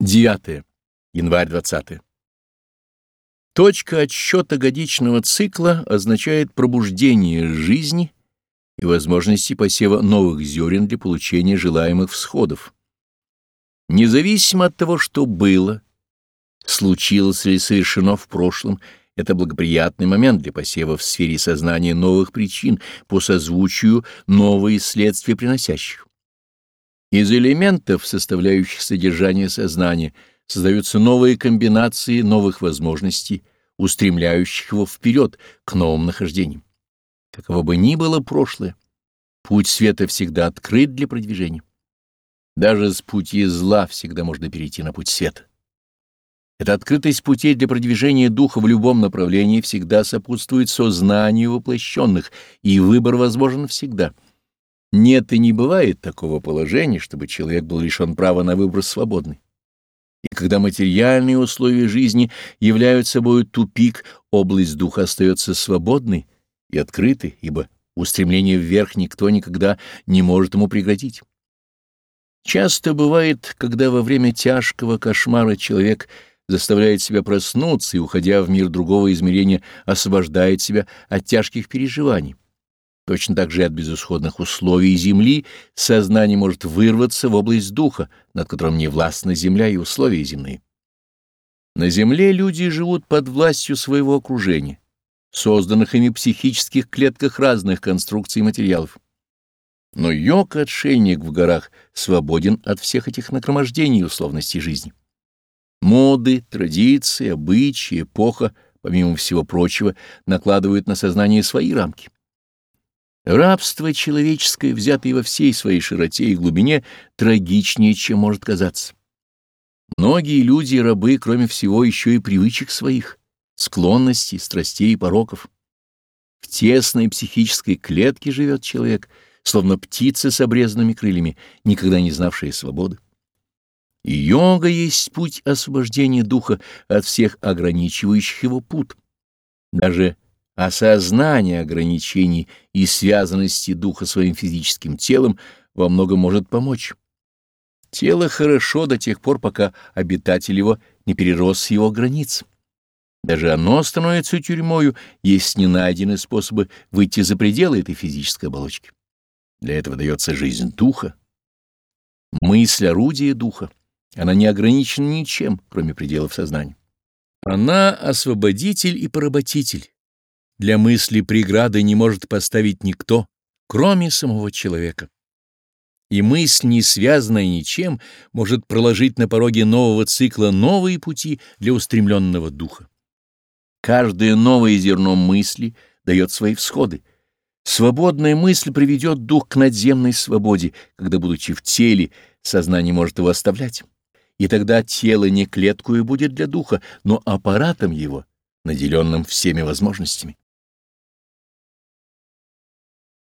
9. Январь 20. Точка отсчета годичного цикла означает пробуждение жизни и возможности посева новых зерен для получения желаемых всходов. Независимо от того, что было, случилось ли совершено в прошлом, это благоприятный момент для посева в сфере сознания новых причин по созвучию новые следствия приносящих. Из элементов, составляющих содержание сознания, создаются новые комбинации новых возможностей, устремляющих его вперед к новым нахождениям. Каково бы ни было прошлое, путь света всегда открыт для продвижения. Даже с пути зла всегда можно перейти на путь света. Эта открытость путей для продвижения духа в любом направлении всегда сопутствует сознанию воплощенных, и выбор возможен всегда — нет и не бывает такого положения, чтобы человек был лишен права на выбор свободный. И когда материальные условия жизни являются собой тупик, область духа остается свободной и открытой, ибо устремление вверх никто никогда не может ему преградить. Часто бывает, когда во время тяжкого кошмара человек заставляет себя проснуться и, уходя в мир другого измерения, освобождает себя от тяжких переживаний. Точно так же и от безысходных условий Земли сознание может вырваться в область духа, над которым не властна Земля и условия земные. На Земле люди живут под властью своего окружения, созданных ими психических клетках разных конструкций и материалов. Но йог-отшельник в горах свободен от всех этих нагромождений условностей жизни. Моды, традиции, обычаи, эпоха, помимо всего прочего, накладывают на сознание свои рамки. Рабство человеческое, взятое во всей своей широте и глубине, трагичнее, чем может казаться. Многие люди — рабы, кроме всего, еще и привычек своих, склонностей, страстей и пороков. В тесной психической клетке живет человек, словно птица с обрезанными крыльями, никогда не знавшая свободы. И йога есть путь освобождения духа от всех ограничивающих его пут. Даже Осознание ограничений и связанности духа своим физическим телом во многом может помочь. Тело хорошо до тех пор, пока обитатель его не перерос его границ. Даже оно становится тюрьмою, если не найдены способы выйти за пределы этой физической оболочки. Для этого дается жизнь духа. Мысль — орудие духа. Она не ограничена ничем, кроме пределов сознания. Она — освободитель и поработитель для мысли преграды не может поставить никто, кроме самого человека. И мысль, не связанная ничем, может проложить на пороге нового цикла новые пути для устремленного духа. Каждое новое зерно мысли дает свои всходы. Свободная мысль приведет дух к надземной свободе, когда, будучи в теле, сознание может его оставлять. И тогда тело не клеткою будет для духа, но аппаратом его, наделенным всеми возможностями.